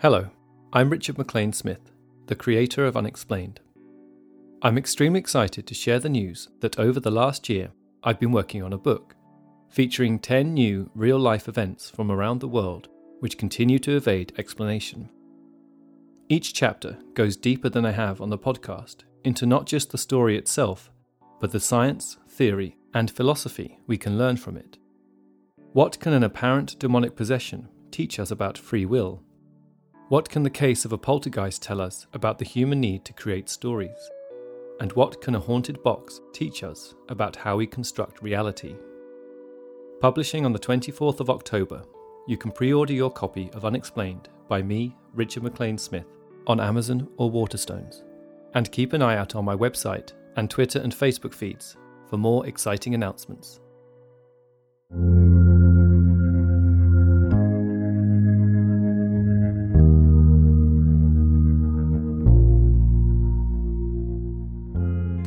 Hello, I'm Richard McLean Smith, the creator of Unexplained. I'm extremely excited to share the news that over the last year I've been working on a book featuring 10 new real life events from around the world which continue to evade explanation. Each chapter goes deeper than I have on the podcast into not just the story itself, but the science, theory, and philosophy we can learn from it. What can an apparent demonic possession teach us about free will? What can the case of a poltergeist tell us about the human need to create stories? And what can a haunted box teach us about how we construct reality? Publishing on the 24th of October, you can pre order your copy of Unexplained by me, Richard McLean Smith, on Amazon or Waterstones. And keep an eye out on my website and Twitter and Facebook feeds for more exciting announcements.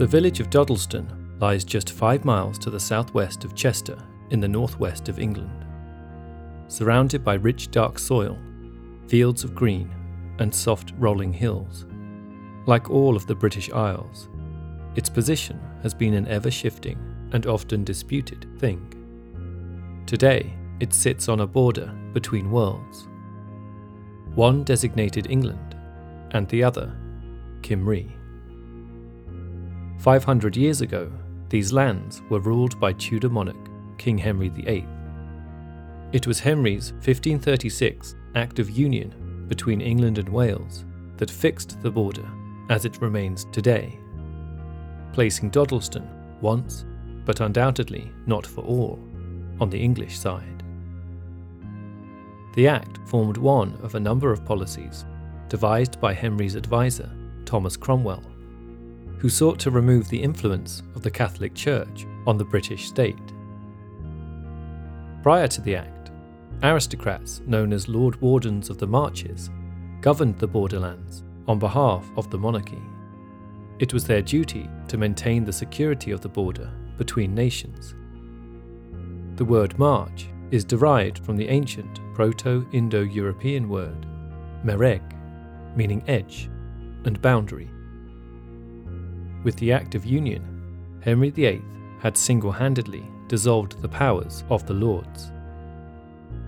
The village of Dodleston lies just five miles to the southwest of Chester in the northwest of England. Surrounded by rich dark soil, fields of green, and soft rolling hills. Like all of the British Isles, its position has been an ever shifting and often disputed thing. Today, it sits on a border between worlds. One designated England, and the other, Cymru. 500 years ago, these lands were ruled by Tudor monarch King Henry VIII. It was Henry's 1536 Act of Union between England and Wales that fixed the border as it remains today, placing Dodleston once, but undoubtedly not for all, on the English side. The Act formed one of a number of policies devised by Henry's adviser, Thomas Cromwell, who sought to remove the influence of the Catholic Church on the British state. Prior to the Act, aristocrats known as Lord Wardens of the Marches governed the borderlands on behalf of the monarchy. It was their duty to maintain the security of the border between nations. The word march is derived from the ancient Proto Indo European word mereg, meaning edge and boundary. With the Act of Union, Henry VIII had single handedly dissolved the powers of the Lords.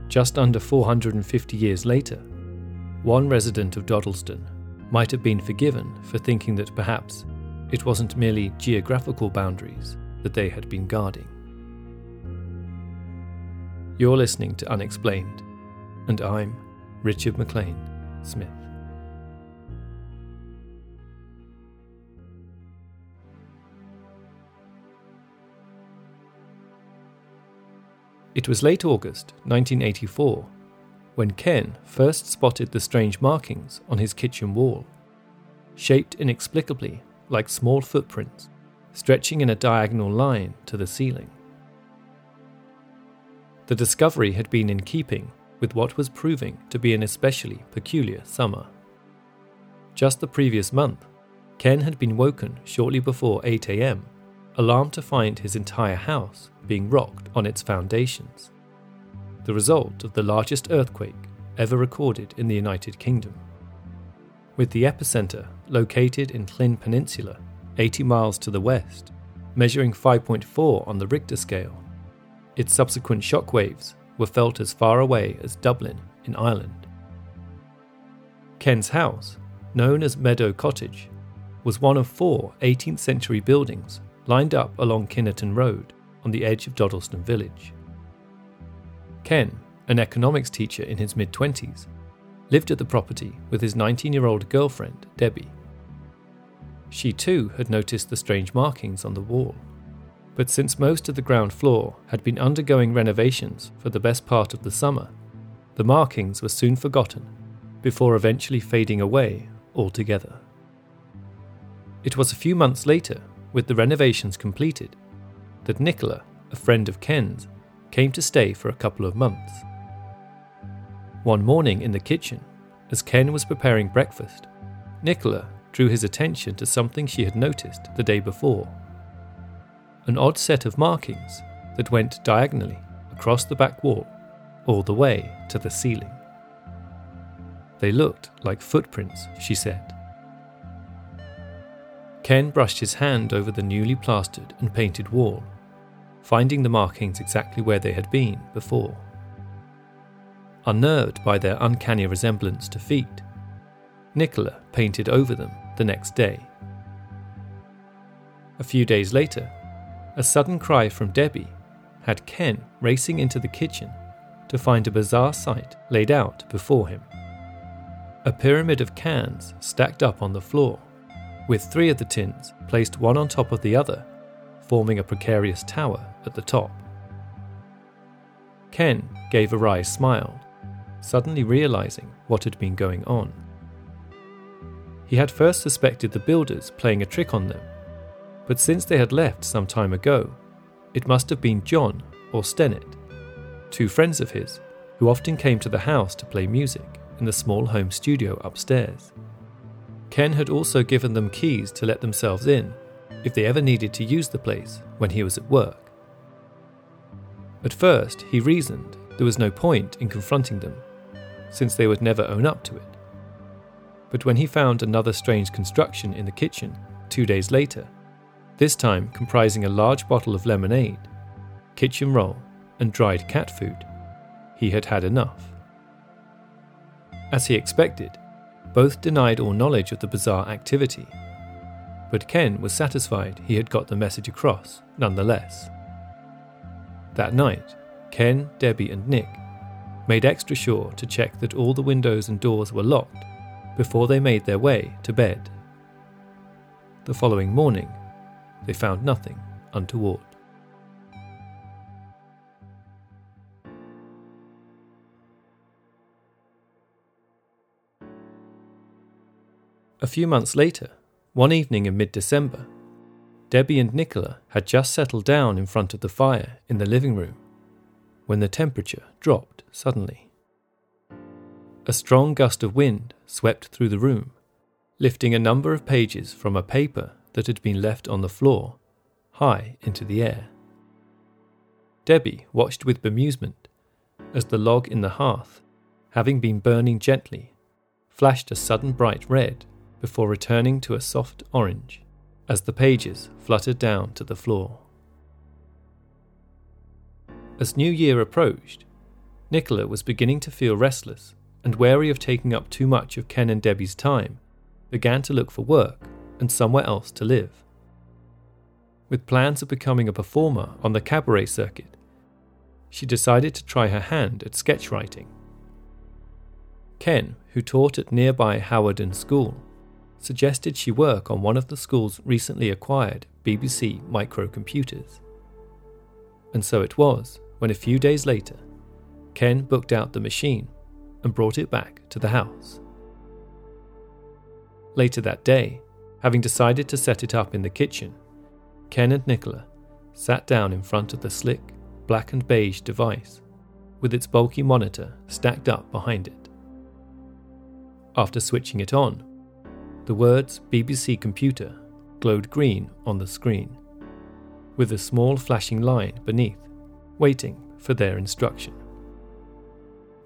Just under 450 years later, one resident of Dodleston might have been forgiven for thinking that perhaps it wasn't merely geographical boundaries that they had been guarding. You're listening to Unexplained, and I'm Richard McLean Smith. It was late August 1984 when Ken first spotted the strange markings on his kitchen wall, shaped inexplicably like small footprints stretching in a diagonal line to the ceiling. The discovery had been in keeping with what was proving to be an especially peculiar summer. Just the previous month, Ken had been woken shortly before 8 am alarmed to find his entire house being rocked on its foundations, the result of the largest earthquake ever recorded in the United Kingdom. With the epicenter located in Llŷn Peninsula, 80 miles to the west, measuring 5.4 on the Richter scale, its subsequent shockwaves were felt as far away as Dublin in Ireland. Ken's house, known as Meadow Cottage, was one of four 18th century buildings lined up along Kinnerton Road on the edge of Dodleston Village. Ken, an economics teacher in his mid 20s, lived at the property with his 19 year old girlfriend, Debbie. She too had noticed the strange markings on the wall. But since most of the ground floor had been undergoing renovations for the best part of the summer, the markings were soon forgotten before eventually fading away altogether. It was a few months later with the renovations completed, that Nicola, a friend of Ken's, came to stay for a couple of months. One morning in the kitchen, as Ken was preparing breakfast, Nicola drew his attention to something she had noticed the day before an odd set of markings that went diagonally across the back wall all the way to the ceiling. They looked like footprints, she said. Ken brushed his hand over the newly plastered and painted wall, finding the markings exactly where they had been before. Unnerved by their uncanny resemblance to feet, Nicola painted over them the next day. A few days later, a sudden cry from Debbie had Ken racing into the kitchen to find a bizarre sight laid out before him. A pyramid of cans stacked up on the floor, with three of the tins placed one on top of the other, forming a precarious tower at the top. Ken gave a wry smile, suddenly realizing what had been going on. He had first suspected the builders playing a trick on them, but since they had left some time ago, it must have been John or Stennett, two friends of his who often came to the house to play music in the small home studio upstairs. Ken had also given them keys to let themselves in if they ever needed to use the place when he was at work. At first, he reasoned there was no point in confronting them, since they would never own up to it. But when he found another strange construction in the kitchen two days later, this time comprising a large bottle of lemonade, kitchen roll, and dried cat food, he had had enough. As he expected, both denied all knowledge of the bizarre activity, but Ken was satisfied he had got the message across nonetheless. That night, Ken, Debbie, and Nick made extra sure to check that all the windows and doors were locked before they made their way to bed. The following morning, they found nothing untoward. A few months later, one evening in mid December, Debbie and Nicola had just settled down in front of the fire in the living room when the temperature dropped suddenly. A strong gust of wind swept through the room, lifting a number of pages from a paper that had been left on the floor high into the air. Debbie watched with bemusement as the log in the hearth, having been burning gently, flashed a sudden bright red before returning to a soft orange as the pages fluttered down to the floor. As New Year approached, Nicola was beginning to feel restless and wary of taking up too much of Ken and Debbie's time, began to look for work and somewhere else to live. With plans of becoming a performer on the cabaret circuit, she decided to try her hand at sketch writing. Ken, who taught at nearby Hawarden School, suggested she work on one of the school's recently acquired BBC microcomputers. And so it was when a few days later, Ken booked out the machine and brought it back to the house. Later that day, having decided to set it up in the kitchen, Ken and Nicola sat down in front of the slick, black and beige device with its bulky monitor stacked up behind it. After switching it on, the words BBC Computer glowed green on the screen, with a small flashing line beneath, waiting for their instruction.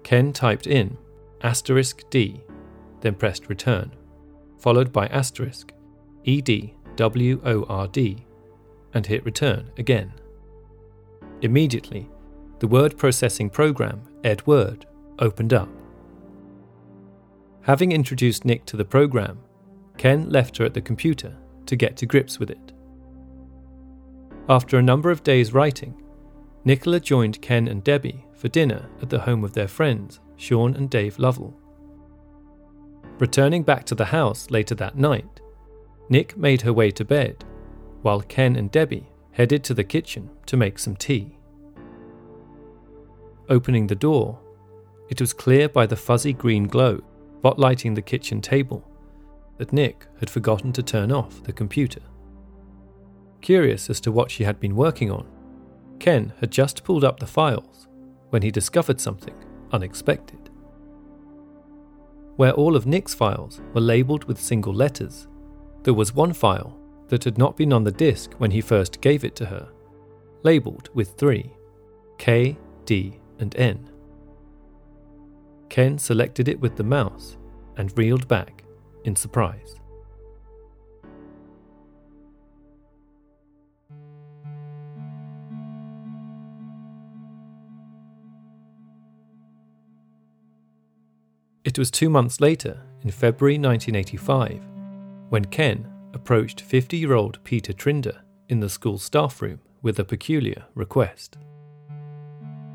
Ken typed in asterisk D, then pressed return, followed by asterisk EDWORD, and hit return again. Immediately, the word processing program, EdWord, opened up. Having introduced Nick to the program, Ken left her at the computer to get to grips with it. After a number of days writing, Nicola joined Ken and Debbie for dinner at the home of their friends, Sean and Dave Lovell. Returning back to the house later that night, Nick made her way to bed, while Ken and Debbie headed to the kitchen to make some tea. Opening the door, it was clear by the fuzzy green glow spotlighting the kitchen table that Nick had forgotten to turn off the computer. Curious as to what she had been working on, Ken had just pulled up the files when he discovered something unexpected. Where all of Nick's files were labelled with single letters, there was one file that had not been on the disk when he first gave it to her, labelled with three K, D, and N. Ken selected it with the mouse and reeled back in surprise. It was two months later, in February 1985, when Ken approached 50 year old Peter Trinder in the school staff room with a peculiar request.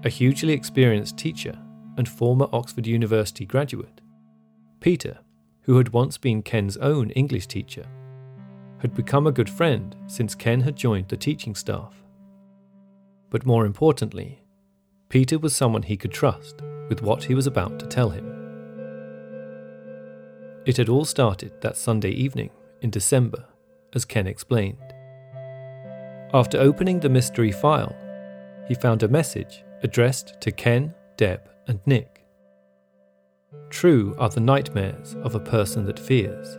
A hugely experienced teacher and former Oxford University graduate, Peter, who had once been Ken's own English teacher, had become a good friend since Ken had joined the teaching staff. But more importantly, Peter was someone he could trust with what he was about to tell him. It had all started that Sunday evening in December, as Ken explained. After opening the mystery file, he found a message addressed to Ken, Deb, and Nick. True are the nightmares of a person that fears,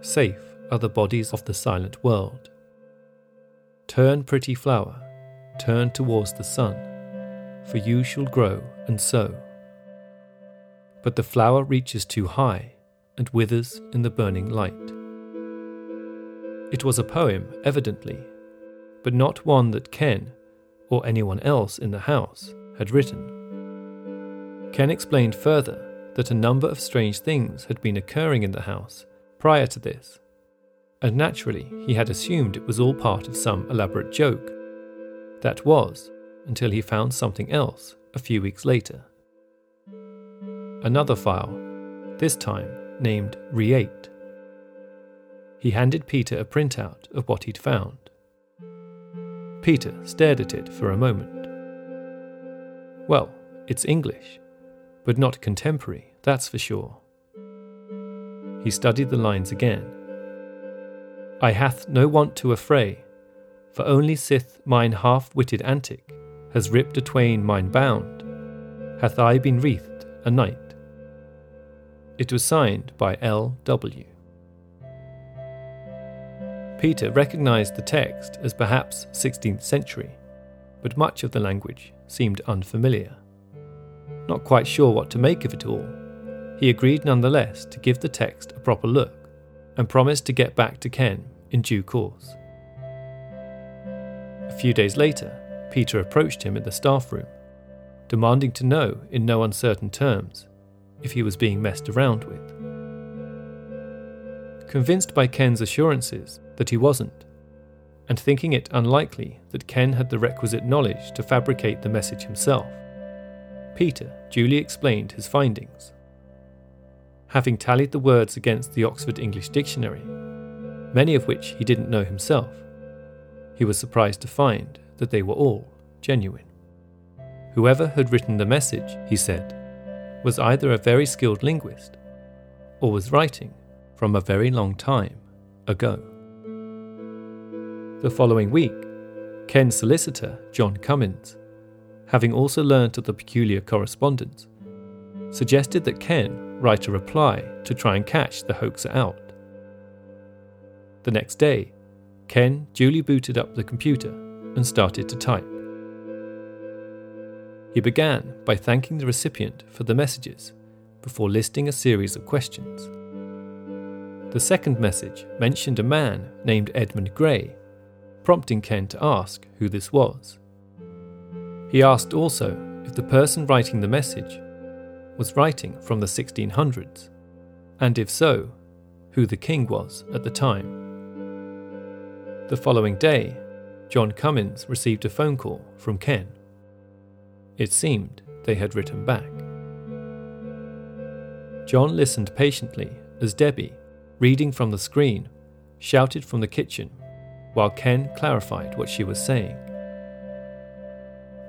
safe are the bodies of the silent world. Turn, pretty flower, turn towards the sun, for you shall grow and sow. But the flower reaches too high and withers in the burning light. It was a poem, evidently, but not one that Ken, or anyone else in the house, had written. Ken explained further that a number of strange things had been occurring in the house prior to this, and naturally he had assumed it was all part of some elaborate joke. That was, until he found something else a few weeks later. Another file, this time named Re8. He handed Peter a printout of what he'd found. Peter stared at it for a moment. Well, it's English, but not contemporary, that's for sure. He studied the lines again. I hath no want to affray, for only sith mine half witted antic has ripped a twain mine bound, hath I been wreathed a knight. It was signed by L.W. Peter recognized the text as perhaps 16th century, but much of the language seemed unfamiliar. Not quite sure what to make of it all, he agreed nonetheless to give the text a proper look and promised to get back to Ken in due course. A few days later, Peter approached him in the staff room, demanding to know in no uncertain terms if he was being messed around with. Convinced by Ken's assurances that he wasn't, and thinking it unlikely that Ken had the requisite knowledge to fabricate the message himself, Peter duly explained his findings. Having tallied the words against the Oxford English Dictionary, many of which he didn't know himself, he was surprised to find that they were all genuine. Whoever had written the message, he said, was either a very skilled linguist or was writing from a very long time ago. The following week, Ken's solicitor, John Cummins, having also learnt of the peculiar correspondence, suggested that Ken write a reply to try and catch the hoaxer out. The next day, Ken duly booted up the computer and started to type. He began by thanking the recipient for the messages before listing a series of questions. The second message mentioned a man named Edmund Gray, prompting Ken to ask who this was. He asked also if the person writing the message was writing from the 1600s, and if so, who the king was at the time. The following day, John Cummins received a phone call from Ken. It seemed they had written back. John listened patiently as Debbie, reading from the screen, shouted from the kitchen while Ken clarified what she was saying.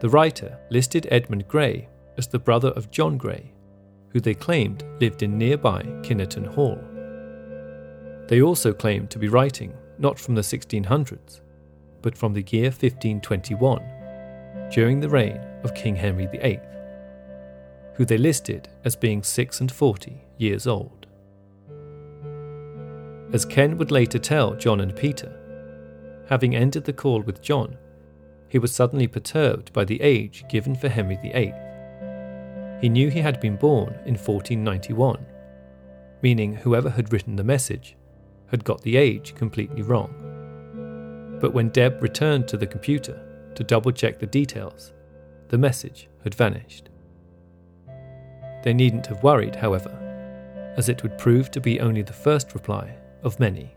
The writer listed Edmund Gray as the brother of John Gray, who they claimed lived in nearby Kinnerton Hall. They also claimed to be writing not from the 1600s, but from the year 1521, during the reign of King Henry VIII, who they listed as being six and forty years old. As Ken would later tell John and Peter, having ended the call with John, he was suddenly perturbed by the age given for Henry VIII. He knew he had been born in 1491, meaning whoever had written the message had got the age completely wrong. But when Deb returned to the computer to double check the details, the message had vanished. They needn't have worried, however, as it would prove to be only the first reply of many.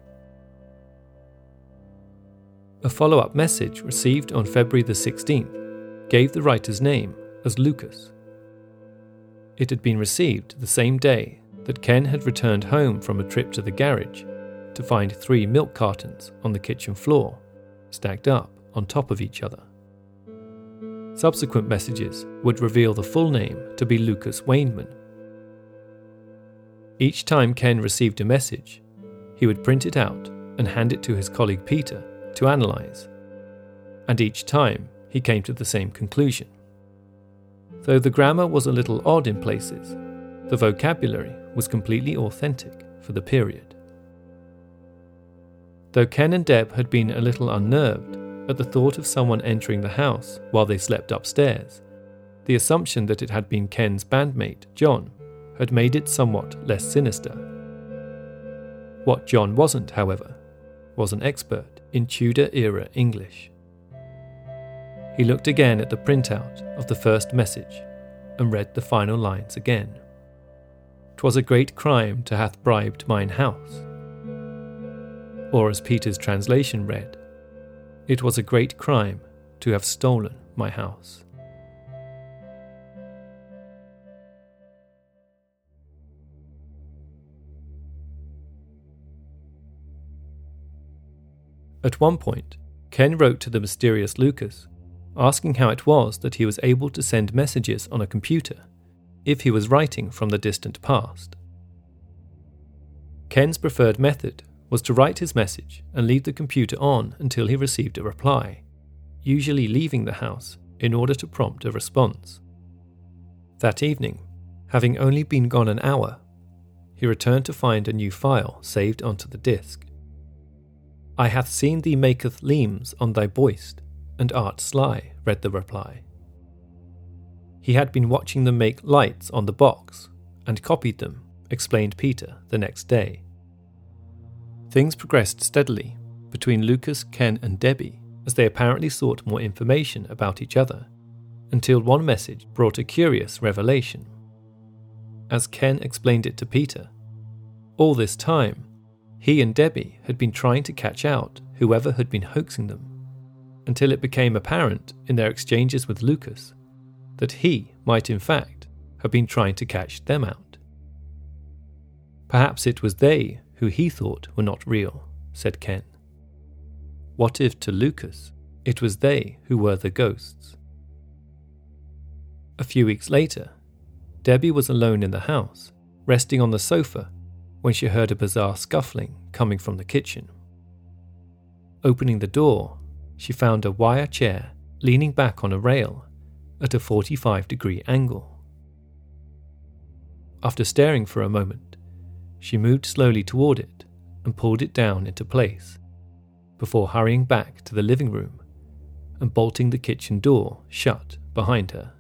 A follow up message received on February the 16th gave the writer's name as Lucas. It had been received the same day that Ken had returned home from a trip to the garage to find three milk cartons on the kitchen floor, stacked up on top of each other. Subsequent messages would reveal the full name to be Lucas Wainman. Each time Ken received a message, he would print it out and hand it to his colleague Peter to analyse. And each time he came to the same conclusion. Though the grammar was a little odd in places, the vocabulary was completely authentic for the period. Though Ken and Deb had been a little unnerved at the thought of someone entering the house while they slept upstairs, the assumption that it had been Ken's bandmate, John, had made it somewhat less sinister. What John wasn't, however, was an expert in Tudor era English. He looked again at the printout of the first message and read the final lines again. "'Twas a great crime to hath bribed mine house or as Peter's translation read, It was a great crime to have stolen my house. At one point, Ken wrote to the mysterious Lucas, asking how it was that he was able to send messages on a computer if he was writing from the distant past. Ken's preferred method was to write his message and leave the computer on until he received a reply, usually leaving the house in order to prompt a response. That evening, having only been gone an hour, he returned to find a new file saved onto the disk. I hath seen thee maketh leames on thy boist, and art sly, read the reply. He had been watching them make lights on the box, and copied them, explained Peter the next day. Things progressed steadily between Lucas, Ken, and Debbie as they apparently sought more information about each other, until one message brought a curious revelation. As Ken explained it to Peter, all this time, he and Debbie had been trying to catch out whoever had been hoaxing them, until it became apparent in their exchanges with Lucas that he might, in fact, have been trying to catch them out. Perhaps it was they who he thought were not real, said Ken. What if to Lucas it was they who were the ghosts? A few weeks later, Debbie was alone in the house, resting on the sofa, when she heard a bizarre scuffling coming from the kitchen. Opening the door, she found a wire chair leaning back on a rail at a 45 degree angle. After staring for a moment, she moved slowly toward it and pulled it down into place, before hurrying back to the living room and bolting the kitchen door shut behind her.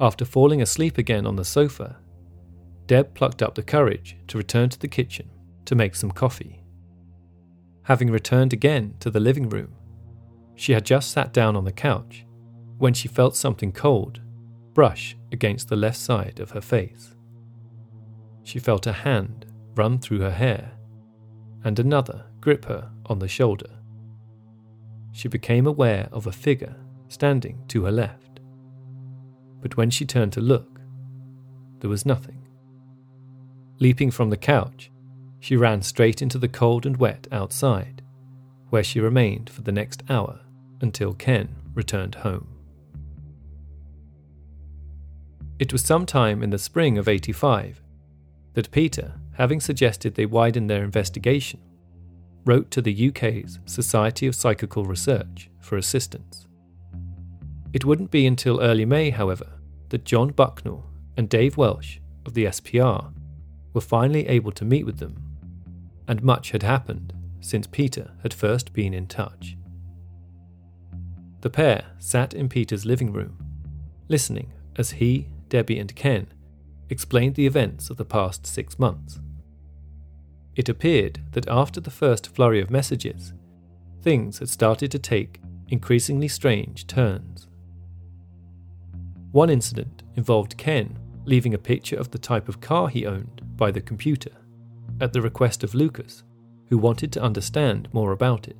After falling asleep again on the sofa, Deb plucked up the courage to return to the kitchen to make some coffee. Having returned again to the living room, she had just sat down on the couch when she felt something cold brush against the left side of her face. She felt a hand run through her hair and another grip her on the shoulder. She became aware of a figure standing to her left. But when she turned to look, there was nothing. Leaping from the couch, she ran straight into the cold and wet outside, where she remained for the next hour until Ken returned home. It was sometime in the spring of 85 that Peter, having suggested they widen their investigation, wrote to the UK's Society of Psychical Research for assistance. It wouldn't be until early May, however, that John Bucknell and Dave Welsh of the SPR were finally able to meet with them, and much had happened since Peter had first been in touch. The pair sat in Peter's living room, listening as he, Debbie, and Ken explained the events of the past six months. It appeared that after the first flurry of messages, things had started to take increasingly strange turns. One incident involved Ken leaving a picture of the type of car he owned by the computer at the request of Lucas, who wanted to understand more about it.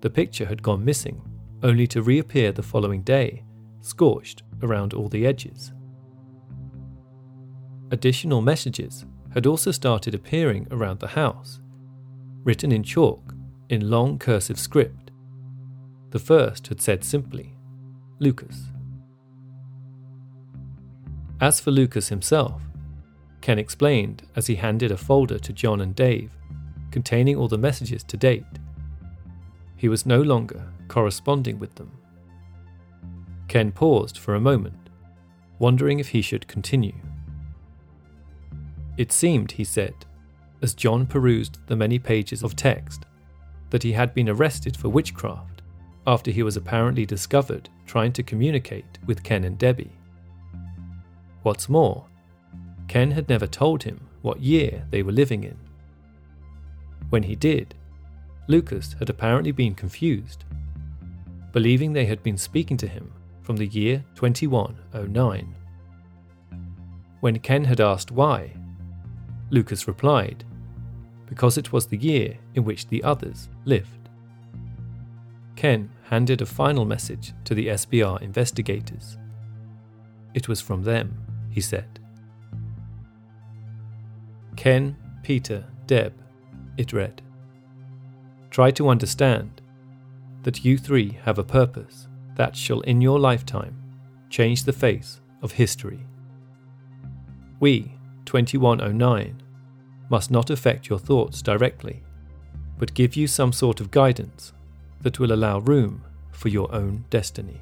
The picture had gone missing, only to reappear the following day, scorched around all the edges. Additional messages had also started appearing around the house, written in chalk in long cursive script. The first had said simply, Lucas. As for Lucas himself, Ken explained as he handed a folder to John and Dave containing all the messages to date. He was no longer corresponding with them. Ken paused for a moment, wondering if he should continue. It seemed, he said, as John perused the many pages of text, that he had been arrested for witchcraft after he was apparently discovered trying to communicate with Ken and Debbie. What's more, Ken had never told him what year they were living in. When he did, Lucas had apparently been confused, believing they had been speaking to him from the year 2109. When Ken had asked why, Lucas replied, because it was the year in which the others lived. Ken handed a final message to the SPR investigators. It was from them he said. Ken, Peter, Deb, it read. Try to understand that you three have a purpose that shall in your lifetime change the face of history. We, 2109, must not affect your thoughts directly, but give you some sort of guidance that will allow room for your own destiny.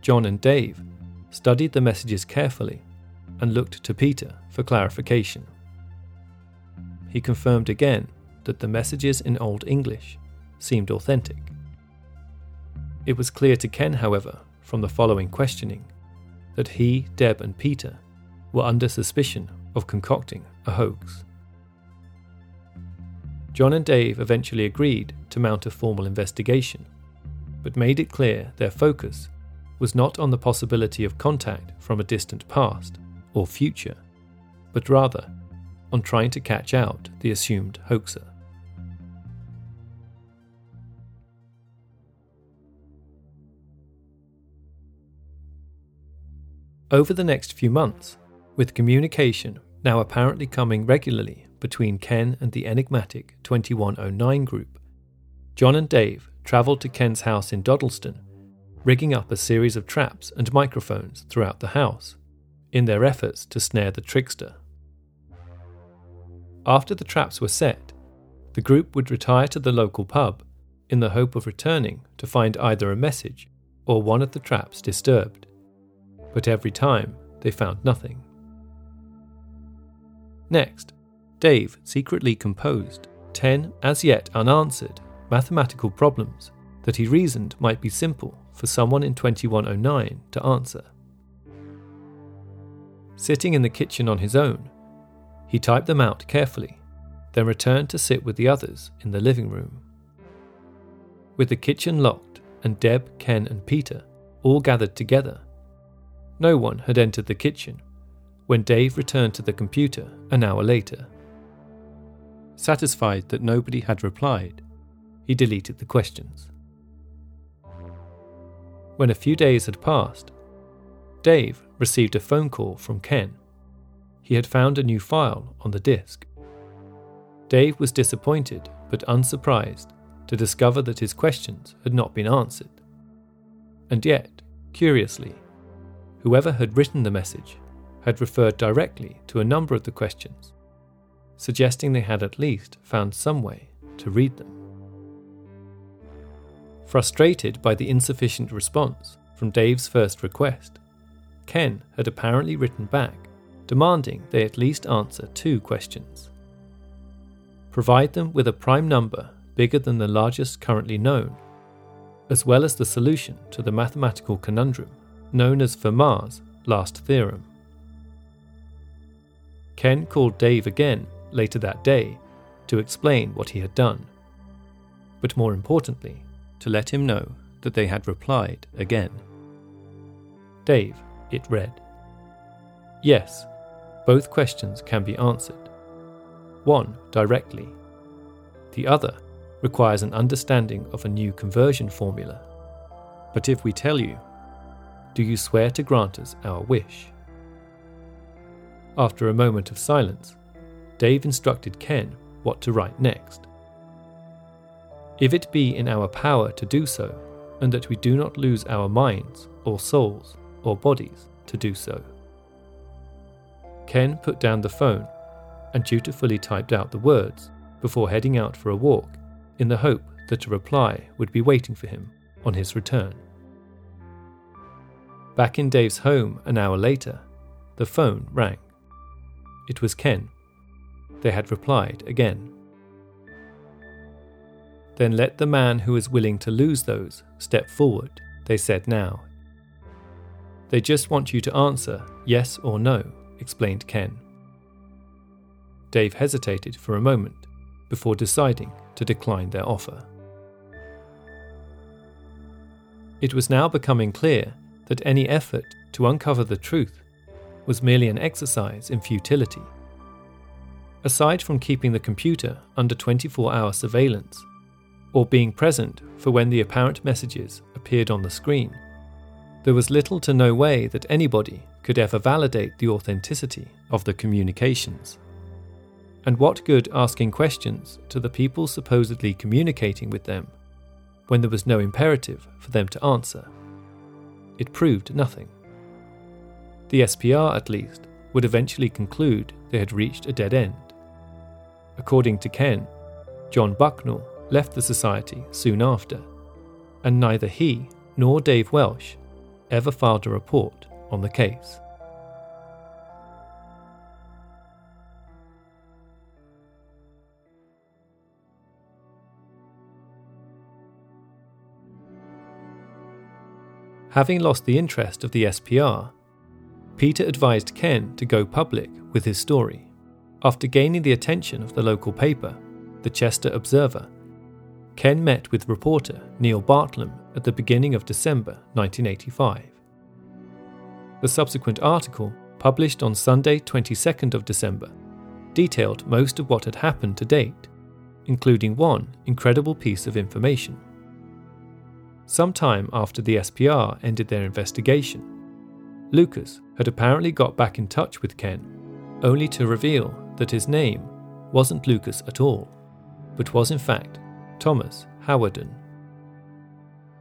John and Dave studied the messages carefully, and looked to Peter for clarification. He confirmed again that the messages in Old English seemed authentic. It was clear to Ken, however, from the following questioning, that he, Deb, and Peter were under suspicion of concocting a hoax. John and Dave eventually agreed to mount a formal investigation, but made it clear their focus was not on the possibility of contact from a distant past or future, but rather on trying to catch out the assumed hoaxer. Over the next few months, with communication now apparently coming regularly between Ken and the enigmatic 2109 group, John and Dave travelled to Ken's house in Dodleston rigging up a series of traps and microphones throughout the house in their efforts to snare the trickster. After the traps were set, the group would retire to the local pub in the hope of returning to find either a message or one of the traps disturbed. But every time they found nothing. Next, Dave secretly composed 10 as yet unanswered mathematical problems that he reasoned might be simple for someone in 2109 to answer. Sitting in the kitchen on his own, he typed them out carefully, then returned to sit with the others in the living room. With the kitchen locked and Deb, Ken, and Peter all gathered together, no one had entered the kitchen when Dave returned to the computer an hour later. Satisfied that nobody had replied, he deleted the questions. When a few days had passed, Dave received a phone call from Ken. He had found a new file on the disk. Dave was disappointed but unsurprised to discover that his questions had not been answered. And yet, curiously, whoever had written the message had referred directly to a number of the questions, suggesting they had at least found some way to read them. Frustrated by the insufficient response from Dave's first request, Ken had apparently written back, demanding they at least answer two questions. Provide them with a prime number bigger than the largest currently known, as well as the solution to the mathematical conundrum known as Fermat's last theorem. Ken called Dave again later that day to explain what he had done, but more importantly, to let him know that they had replied again. Dave, it read. Yes, both questions can be answered. One directly, the other requires an understanding of a new conversion formula. But if we tell you, do you swear to grant us our wish? After a moment of silence, Dave instructed Ken what to write next. If it be in our power to do so, and that we do not lose our minds, or souls, or bodies to do so. Ken put down the phone and dutifully typed out the words before heading out for a walk in the hope that a reply would be waiting for him on his return. Back in Dave's home an hour later, the phone rang. It was Ken. They had replied again. Then let the man who is willing to lose those step forward, they said now. They just want you to answer yes or no, explained Ken. Dave hesitated for a moment before deciding to decline their offer. It was now becoming clear that any effort to uncover the truth was merely an exercise in futility. Aside from keeping the computer under 24 hour surveillance, or being present for when the apparent messages appeared on the screen, there was little to no way that anybody could ever validate the authenticity of the communications. And what good asking questions to the people supposedly communicating with them when there was no imperative for them to answer? It proved nothing. The SPR, at least, would eventually conclude they had reached a dead end. According to Ken, John Bucknell left the society soon after, and neither he nor Dave Welsh ever filed a report on the case. Having lost the interest of the SPR, Peter advised Ken to go public with his story. After gaining the attention of the local paper, the Chester Observer, Ken met with reporter Neil Bartlam at the beginning of December 1985. The subsequent article, published on Sunday 22nd of December, detailed most of what had happened to date, including one incredible piece of information. Sometime after the SPR ended their investigation, Lucas had apparently got back in touch with Ken, only to reveal that his name wasn't Lucas at all, but was in fact Thomas Howarden.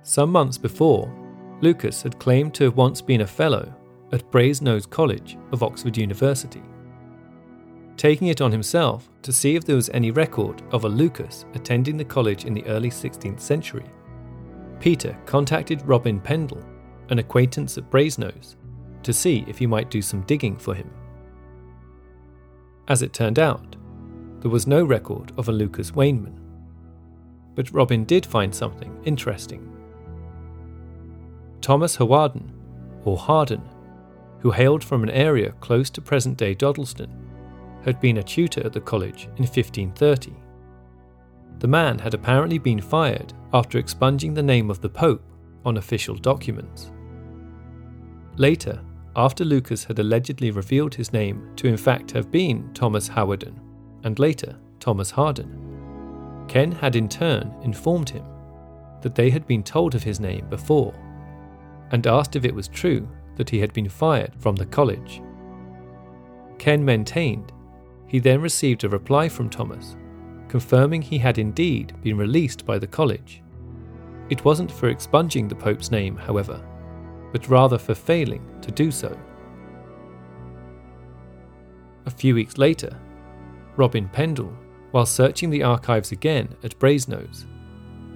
Some months before, Lucas had claimed to have once been a fellow at Brasenose College of Oxford University. Taking it on himself to see if there was any record of a Lucas attending the college in the early 16th century, Peter contacted Robin Pendle, an acquaintance at Brasenose, to see if he might do some digging for him. As it turned out, there was no record of a Lucas Wainman. But Robin did find something interesting. Thomas Hawarden, or Harden, who hailed from an area close to present day Dodleston, had been a tutor at the college in 1530. The man had apparently been fired after expunging the name of the Pope on official documents. Later, after Lucas had allegedly revealed his name to in fact have been Thomas Howarden, and later Thomas Harden, Ken had in turn informed him that they had been told of his name before, and asked if it was true that he had been fired from the college. Ken maintained he then received a reply from Thomas confirming he had indeed been released by the college. It wasn't for expunging the Pope's name, however, but rather for failing to do so. A few weeks later, Robin Pendle, while searching the archives again at Brasenose,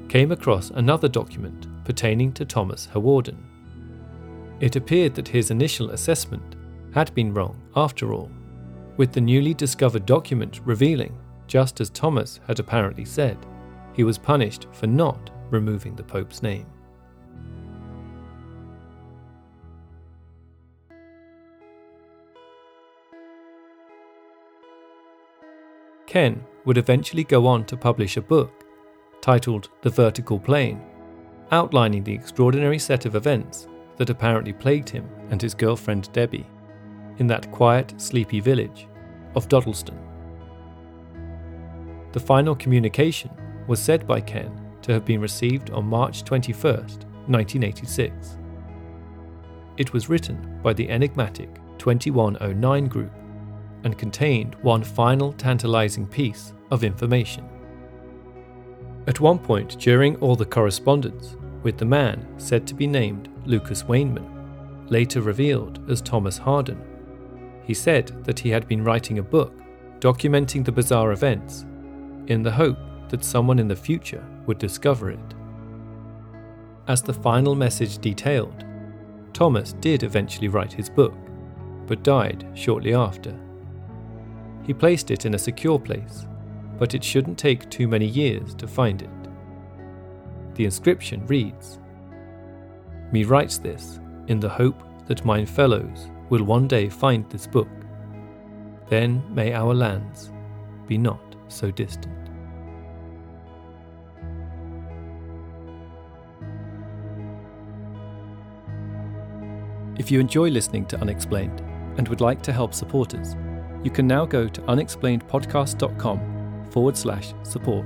came across another document pertaining to Thomas Hawarden. It appeared that his initial assessment had been wrong after all, with the newly discovered document revealing just as Thomas had apparently said, he was punished for not removing the Pope's name. Ken would eventually go on to publish a book titled The Vertical Plane, outlining the extraordinary set of events that apparently plagued him and his girlfriend Debbie in that quiet, sleepy village of Dodleston. The final communication was said by Ken to have been received on March 21, 1986. It was written by the enigmatic 2109 group and contained one final tantalizing piece of information. At one point during all the correspondence with the man said to be named Lucas Wainman, later revealed as Thomas Harden, he said that he had been writing a book documenting the bizarre events in the hope that someone in the future would discover it. As the final message detailed, Thomas did eventually write his book, but died shortly after. He placed it in a secure place, but it shouldn't take too many years to find it. The inscription reads Me writes this in the hope that mine fellows will one day find this book. Then may our lands be not so distant. If you enjoy listening to Unexplained and would like to help support us, you can now go to unexplainedpodcast.com forward slash support.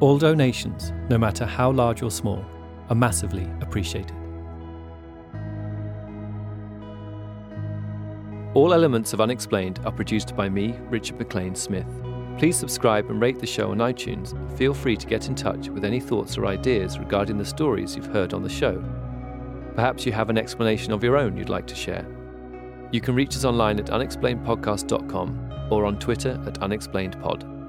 All donations, no matter how large or small, are massively appreciated. All elements of Unexplained are produced by me, Richard McLean Smith. Please subscribe and rate the show on iTunes. Feel free to get in touch with any thoughts or ideas regarding the stories you've heard on the show Perhaps you have an explanation of your own you'd like to share. You can reach us online at unexplainedpodcast.com or on Twitter at unexplainedpod.